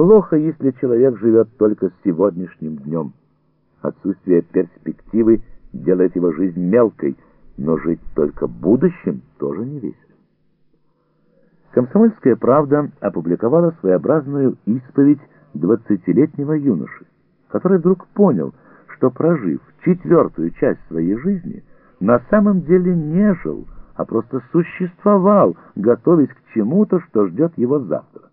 Плохо, если человек живет только сегодняшним днем. Отсутствие перспективы делает его жизнь мелкой, но жить только будущим тоже не весело. Комсомольская правда опубликовала своеобразную исповедь двадцатилетнего юноши, который вдруг понял, что прожив четвертую часть своей жизни, на самом деле не жил, а просто существовал, готовясь к чему-то, что ждет его завтра.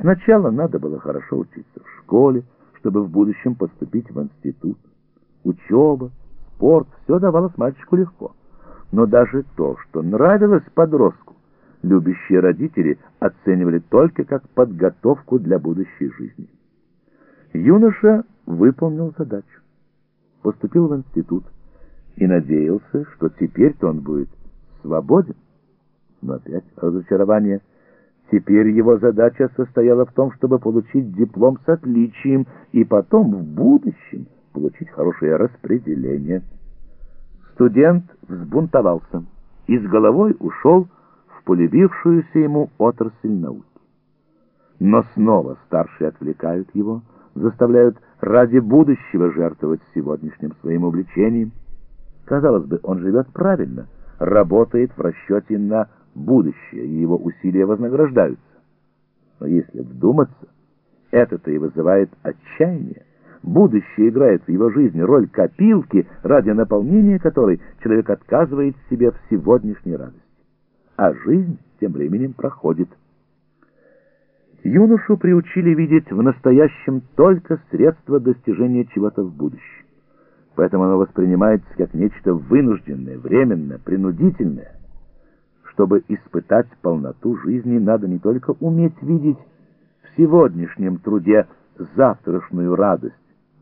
Сначала надо было хорошо учиться в школе, чтобы в будущем поступить в институт. Учеба, спорт — все давалось мальчику легко. Но даже то, что нравилось подростку, любящие родители оценивали только как подготовку для будущей жизни. Юноша выполнил задачу, поступил в институт и надеялся, что теперь-то он будет свободен. Но опять разочарование – Теперь его задача состояла в том, чтобы получить диплом с отличием и потом в будущем получить хорошее распределение. Студент взбунтовался и с головой ушел в полюбившуюся ему отрасль науки. Но снова старшие отвлекают его, заставляют ради будущего жертвовать сегодняшним своим увлечением. Казалось бы, он живет правильно, работает в расчете на будущее, и его усилия вознаграждаются. Но если вдуматься, это-то и вызывает отчаяние. Будущее играет в его жизни роль копилки, ради наполнения которой человек отказывает себе в сегодняшней радости. А жизнь тем временем проходит. Юношу приучили видеть в настоящем только средства достижения чего-то в будущем. Поэтому оно воспринимается как нечто вынужденное, временное, принудительное. Чтобы испытать полноту жизни, надо не только уметь видеть в сегодняшнем труде завтрашнюю радость,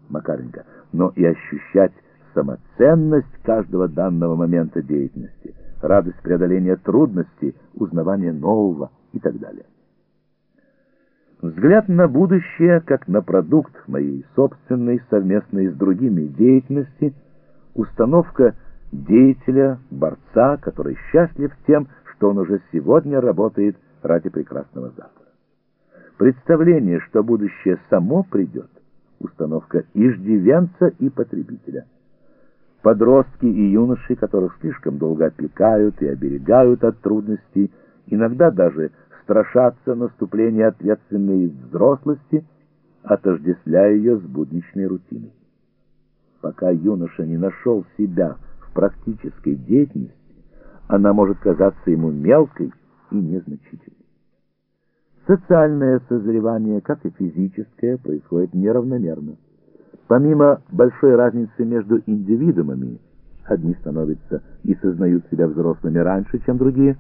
Макаренко, но и ощущать самоценность каждого данного момента деятельности, радость преодоления трудностей, узнавания нового и так далее. Взгляд на будущее, как на продукт моей собственной, совместной с другими деятельности, установка деятеля, борца, который счастлив тем, что он уже сегодня работает ради прекрасного завтра. Представление, что будущее само придет, установка иждивенца и потребителя. Подростки и юноши, которых слишком долго опекают и оберегают от трудностей, иногда даже страшатся наступления ответственной взрослости, отождествляя ее с будничной рутиной. Пока юноша не нашел себя в практической деятельности, она может казаться ему мелкой и незначительной. Социальное созревание, как и физическое, происходит неравномерно. Помимо большой разницы между индивидуумами, одни становятся и сознают себя взрослыми раньше, чем другие,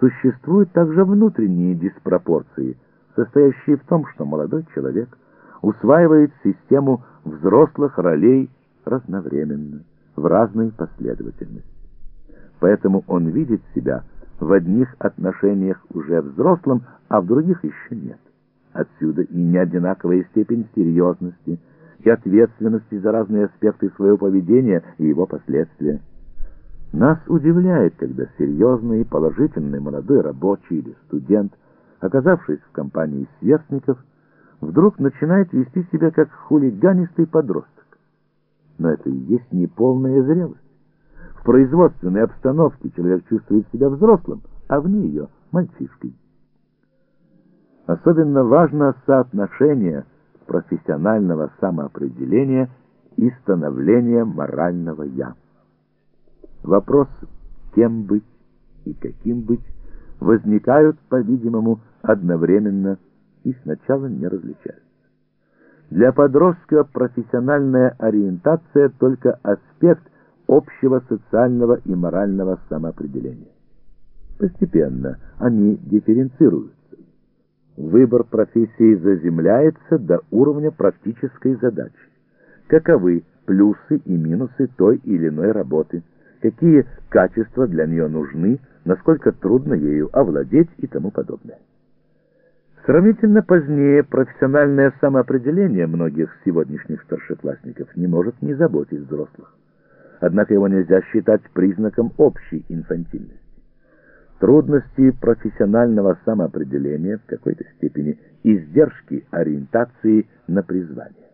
существуют также внутренние диспропорции, состоящие в том, что молодой человек усваивает систему взрослых ролей разновременно, в разной последовательности поэтому он видит себя в одних отношениях уже взрослым, а в других еще нет. Отсюда и неодинаковая степень серьезности и ответственности за разные аспекты своего поведения и его последствия. Нас удивляет, когда серьезный и положительный молодой рабочий или студент, оказавшись в компании сверстников, вдруг начинает вести себя как хулиганистый подросток. Но это и есть неполная зрелость производственной обстановке человек чувствует себя взрослым, а вне ее – мальчишкой. Особенно важно соотношение профессионального самоопределения и становления морального «я». Вопрос «кем быть» и «каким быть» возникают, по-видимому, одновременно и сначала не различаются. Для подростка профессиональная ориентация – только аспект – общего социального и морального самоопределения. Постепенно они дифференцируются. Выбор профессии заземляется до уровня практической задачи. Каковы плюсы и минусы той или иной работы, какие качества для нее нужны, насколько трудно ею овладеть и тому подобное. Сравнительно позднее профессиональное самоопределение многих сегодняшних старшеклассников не может не заботить взрослых однако его нельзя считать признаком общей инфантильности. трудности профессионального самоопределения, в какой-то степени издержки ориентации на призвание.